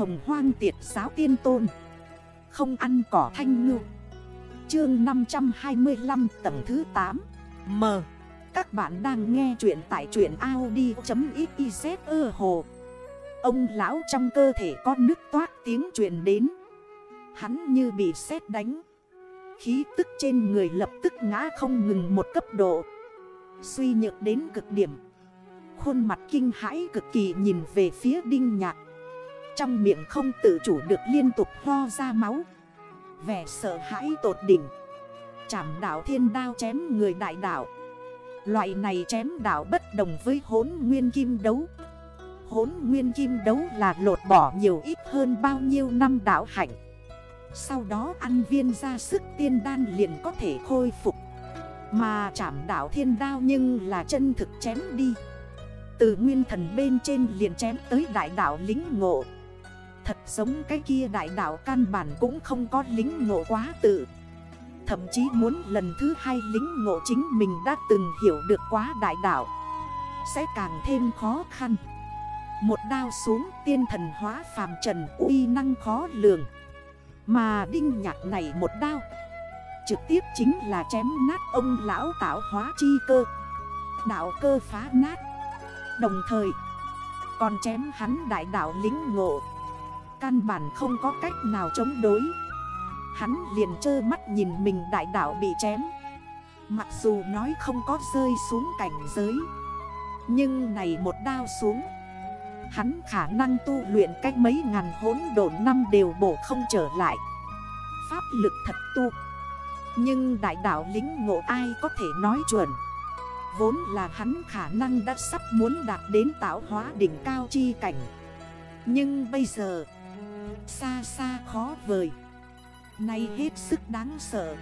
hồng hoang tiệt giáo tiên tôn. Không ăn cỏ thanh ngư. Chương 525 tầng thứ 8 M. Các bạn đang nghe chuyện tại chuyện Audi.xyz ơ hồ. Ông lão trong cơ thể có nước toát tiếng chuyện đến. Hắn như bị sét đánh. Khí tức trên người lập tức ngã không ngừng một cấp độ. Suy nhược đến cực điểm. Khuôn mặt kinh hãi cực kỳ nhìn về phía đinh nhạc. Trong miệng không tự chủ được liên tục ho ra máu. Vẻ sợ hãi tột đỉnh. Chảm đảo thiên đao chém người đại đảo Loại này chém đảo bất đồng với hốn nguyên kim đấu. Hốn nguyên kim đấu là lột bỏ nhiều ít hơn bao nhiêu năm đảo hạnh. Sau đó ăn viên ra sức tiên đan liền có thể khôi phục. Mà chảm đảo thiên đao nhưng là chân thực chém đi. Từ nguyên thần bên trên liền chém tới đại đảo lính ngộ. Thật giống cái kia đại đảo căn bản cũng không có lính ngộ quá tự. Thậm chí muốn lần thứ hai lính ngộ chính mình đã từng hiểu được quá đại đảo Sẽ càng thêm khó khăn. Một đao xuống tiên thần hóa phàm trần uy năng khó lường. Mà đinh nhạc này một đao. Trực tiếp chính là chém nát ông lão tạo hóa chi cơ. Đạo cơ phá nát. Đồng thời, Còn chém hắn đại đạo lính ngộ. Căn bản không có cách nào chống đối. Hắn liền trơ mắt nhìn mình đại đạo bị chém. Mặc dù nói không có rơi xuống cảnh giới, Nhưng này một đao xuống, Hắn khả năng tu luyện cách mấy ngàn hốn đồn năm đều bổ không trở lại. Pháp lực thật tu, Nhưng đại đạo lính ngộ ai có thể nói chuẩn? Vốn là hắn khả năng đã sắp muốn đạt đến tạo hóa đỉnh cao chi cảnh. Nhưng bây giờ Xa xa khó vời. Nay hết sức đáng sợ.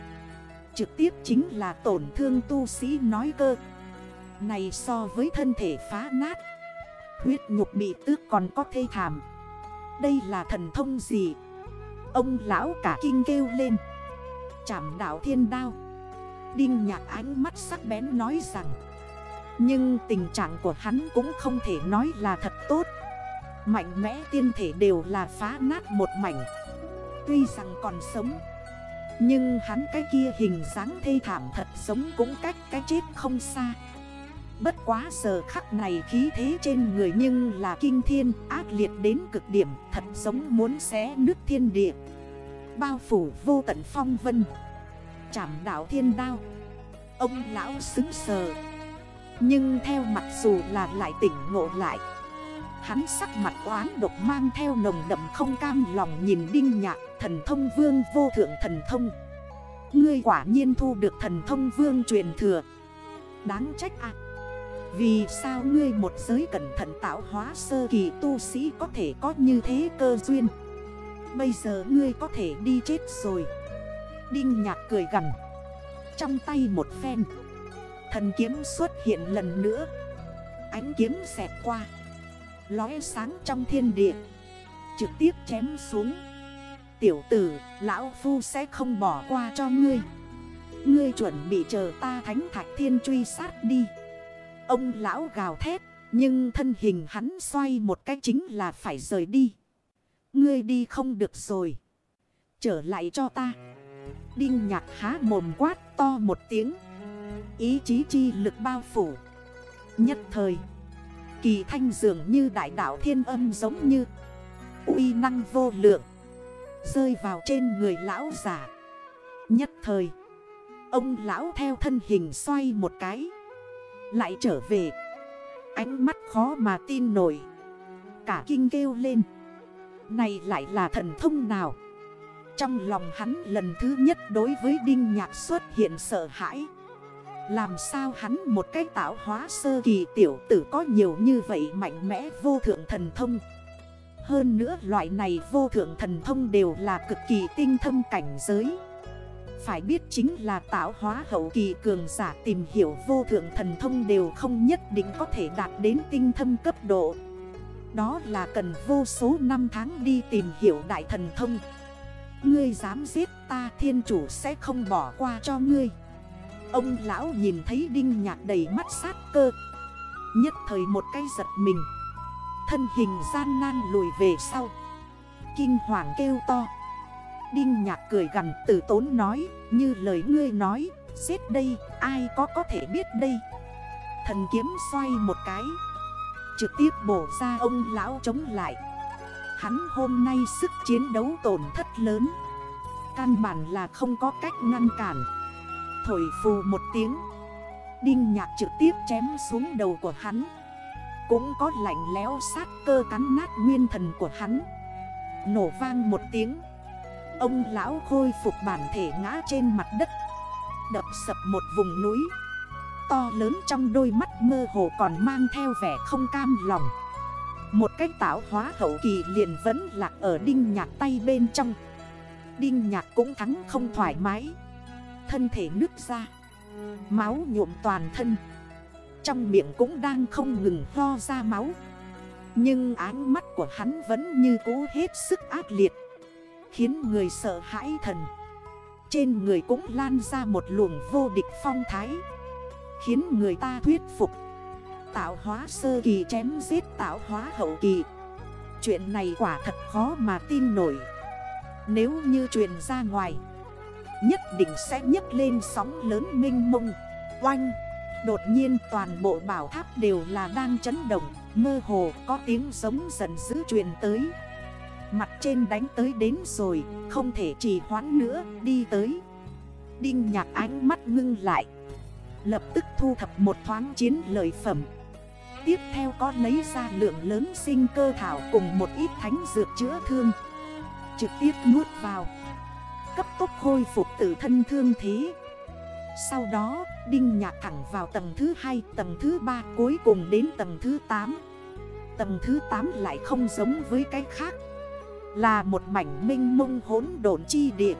Trực tiếp chính là tổn thương tu sĩ nói cơ. Này so với thân thể phá nát, Huyết nhục bị tước còn có thê thảm. Đây là thần thông gì? Ông lão cả kinh kêu lên. Chảm đảo thiên đao. Đinh nhạc ánh mắt sắc bén nói rằng, Nhưng tình trạng của hắn cũng không thể nói là thật tốt. Mạnh mẽ tiên thể đều là phá nát một mảnh. Tuy rằng còn sống, Nhưng hắn cái kia hình dáng thê thảm thật sống cũng cách cái chết không xa. Bất quá giờ khắc này khí thế trên người nhưng là kinh thiên, ác liệt đến cực điểm, Thật sống muốn xé nước thiên địa. Bao phủ vô tận phong vân, Chảm đảo thiên đao. Ông lão xứng sờ, Nhưng theo mặc dù là lại tỉnh ngộ lại Hắn sắc mặt oán độc mang theo nồng đậm không cam lòng nhìn đinh nhạc, thần thông vương, vô thượng thần thông. Ngươi quả nhiên thu được thần thông vương truyền thừa. Đáng trách à. Vì sao ngươi một giới cẩn thận tạo hóa sơ kỳ tu sĩ có thể có như thế cơ duyên? Bây giờ ngươi có thể đi chết rồi. Đinh nhạc cười gần Trong tay một phen. Thần kiếm xuất hiện lần nữa. Ánh kiếm xẹt qua. Lóe sáng trong thiên địa. Trực tiếp chém xuống. Tiểu tử, lão phu sẽ không bỏ qua cho ngươi. Ngươi chuẩn bị chờ ta thánh thạch thiên truy sát đi. Ông lão gào thét Nhưng thân hình hắn xoay một cách chính là phải rời đi. Ngươi đi không được rồi. Trở lại cho ta. Đinh nhạc há mồm quát to một tiếng. Ý chí chi lực bao phủ. Nhất thời Kỳ thanh dường như đại đảo thiên âm giống như. Uy năng vô lượng. Rơi vào trên người lão giả Nhất thời, Ông lão theo thân hình xoay một cái. Lại trở về. Ánh mắt khó mà tin nổi. Cả kinh kêu lên. Này lại là thần thông nào? Trong lòng hắn lần thứ nhất đối với Đinh Nhạc xuất hiện sợ hãi làm sao hắn một cái tạo hóa sơ kỳ tiểu tử có nhiều như vậy mạnh mẽ vô thượng thần thông? Hơn nữa loại này vô thượng thần thông đều là cực kỳ tinh thâm cảnh giới. Phải biết chính là tạo hóa hậu kỳ cường giả tìm hiểu vô thượng thần thông đều không nhất định có thể đạt đến tinh thâm cấp độ. Đó là cần vô số năm tháng đi tìm hiểu đại thần thông. Ngươi dám giết ta, thiên chủ sẽ không bỏ qua cho ngươi. Ông lão nhìn thấy đinh nhạc đầy mắt sát cơ. Nhất thời một cái giật mình. Thân hình gian nan lùi về sau. Kinh hoàng kêu to. Đinh nhạc cười gần tử tốn nói, Như lời ngươi nói xếp đây, ai có có thể biết đây? Thần kiếm xoay một cái. Trực tiếp bổ ra ông lão chống lại. Hắn hôm nay sức chiến đấu tổn thất lớn. Căn bản là không có cách ngăn cản. Thổi phù một tiếng. Đinh nhạc trực tiếp chém xuống đầu của hắn. Cũng có lạnh lẽo sát cơ cắn nát nguyên thần của hắn. Nổ vang một tiếng. Ông lão khôi phục bản thể ngã trên mặt đất. Đập sập một vùng núi. To lớn trong đôi mắt mơ hồ còn mang theo vẻ không cam lòng. Một cách tạo hóa hậu kỳ liền vẫn lạc ở đinh nhạc tay bên trong. Đinh nhạc cũng thắng không thoải mái. Thân thể nứt ra, Máu nhuộm toàn thân. Trong miệng cũng đang không ngừng ho ra máu. Nhưng áng mắt của hắn vẫn như cố hết sức ác liệt, Khiến người sợ hãi thần. Trên người cũng lan ra một luồng vô địch phong thái, Khiến người ta thuyết phục. Tạo hóa sơ kỳ chém giết tạo hóa hậu kỳ. Chuyện này quả thật khó mà tin nổi. Nếu như truyền ra ngoài Nhất định sẽ nhấc lên sóng lớn minh mông. Oanh, Đột nhiên toàn bộ bảo tháp đều là đang chấn động, Mơ hồ có tiếng giống dần dữ truyền tới. Mặt trên đánh tới đến rồi, Không thể trì hoãn nữa, Đi tới. Đinh nhạc ánh mắt ngưng lại, Lập tức thu thập một thoáng chiến lợi phẩm. Tiếp theo có lấy ra lượng lớn sinh cơ thảo cùng một ít thánh dược chữa thương. Trực tiếp nuốt vào. Cấp tốc khôi phục tự thân thương thế. Sau đó, Đinh nhạc thẳng vào tầng thứ 2 Tầng thứ 3 cuối cùng đến tầng thứ 8 Tầng thứ 8 lại không giống với cái khác, Là một mảnh minh mông hốn độn chi địa.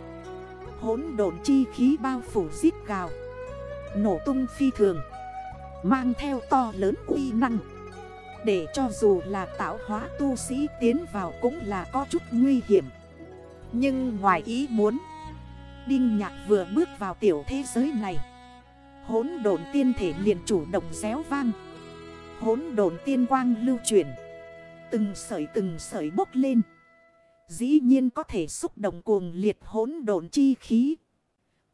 Hốn độn chi khí bao phủ giết gào, Nổ tung phi thường, Mang theo to lớn uy năng. Để cho dù là tạo hóa tu sĩ tiến vào cũng là có chút nguy hiểm. Nhưng ngoài ý muốn, Đinh nhạc vừa bước vào tiểu thế giới này. Hốn đồn tiên thể liền chủ động réo vang. Hốn đồn tiên quang lưu chuyển Từng sợi từng sợi bốc lên. Dĩ nhiên có thể xúc động cuồng liệt hốn đồn chi khí.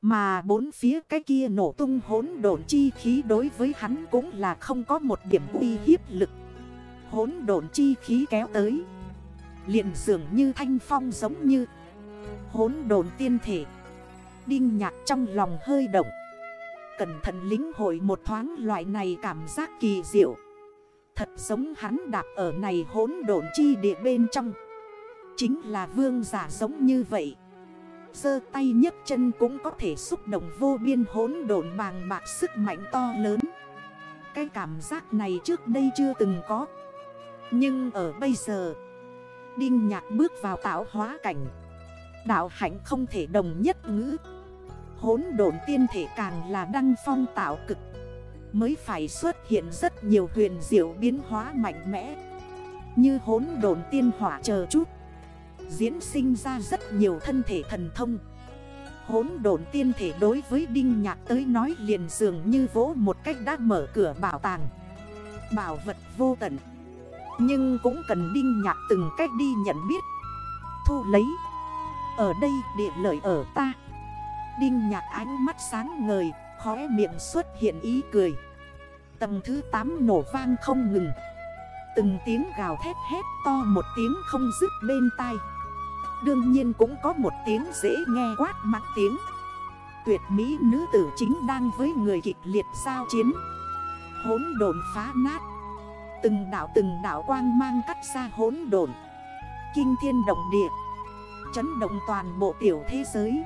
Mà bốn phía cái kia nổ tung hốn đồn chi khí đối với hắn cũng là không có một điểm uy hiếp lực. Hốn đồn chi khí kéo tới. Liền dường như thanh phong giống như Hốn đồn tiên thể. Đinh nhạc trong lòng hơi động. Cẩn thận lính hội một thoáng loại này cảm giác kỳ diệu. Thật giống hắn đạp ở này hốn độn chi địa bên trong. Chính là vương giả giống như vậy. Sơ tay nhấc chân cũng có thể xúc động vô biên hốn độn bàng bạc sức mạnh to lớn. Cái cảm giác này trước đây chưa từng có. Nhưng ở bây giờ, Đinh nhạc bước vào tạo hóa cảnh. Đạo hạnh không thể đồng nhất ngữ. Hốn độn tiên thể càng là đăng phong tạo cực. Mới phải xuất hiện rất nhiều huyền diệu biến hóa mạnh mẽ. Như hốn độn tiên hỏa chờ chút. Diễn sinh ra rất nhiều thân thể thần thông. Hốn độn tiên thể đối với Đinh Nhạc tới nói liền dường như vỗ một cách đã mở cửa bảo tàng. Bảo vật vô tận. Nhưng cũng cần Đinh Nhạc từng cách đi nhận biết. Thu lấy. Ở đây địa lợi ở ta. Đinh nhạc ánh mắt sáng ngời, Khóe miệng xuất hiện ý cười. Tầng thứ 8 nổ vang không ngừng. Từng tiếng gào thét hét to một tiếng không dứt bên tai. Đương nhiên cũng có một tiếng dễ nghe quát mắng tiếng. Tuyệt mỹ nữ tử chính đang với người kịch liệt giao chiến. Hốn đồn phá nát. Từng đảo từng đảo quang mang cắt ra hốn đồn Kinh thiên động địa. Chấn động toàn bộ tiểu thế giới.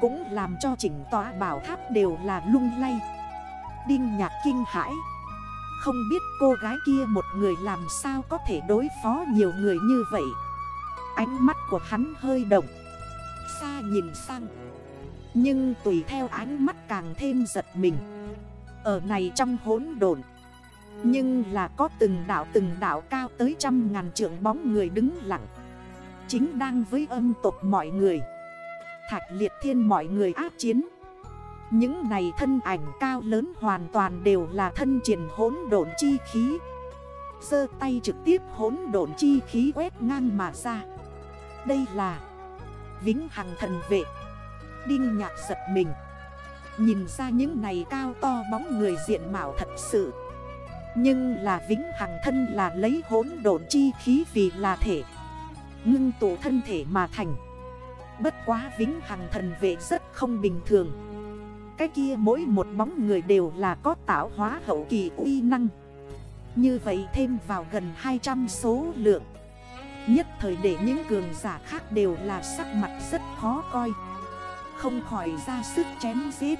Cũng làm cho chỉnh tòa bảo tháp đều là lung lay. Đinh nhạc kinh hãi. Không biết cô gái kia một người làm sao có thể đối phó nhiều người như vậy. Ánh mắt của hắn hơi động. Xa nhìn sang. Nhưng tùy theo ánh mắt càng thêm giật mình. Ở này trong hốn đồn Nhưng là có từng đảo từng đảo cao tới trăm ngàn trượng bóng người đứng lặng. Chính đang với âm tộc mọi người. Thạch liệt thiên mọi người áp chiến. Những này thân ảnh cao lớn hoàn toàn đều là thân triển hốn độn chi khí. Sơ tay trực tiếp hốn độn chi khí quét ngang mà ra. Đây là Vĩnh Hằng thần vệ. Đinh nhạc giật mình. Nhìn ra những này cao to bóng người diện mạo thật sự. Nhưng là Vĩnh Hằng thân là lấy hỗn độn chi khí vì là thể. Ngưng tụ thân thể mà thành. Bất quá Vĩnh Hằng thần vệ rất không bình thường. Cái kia mỗi một bóng người đều là có tạo hóa hậu kỳ uy năng. Như vậy thêm vào gần 200 số lượng. Nhất thời để những cường giả khác đều là sắc mặt rất khó coi. Không khỏi ra sức chém giết.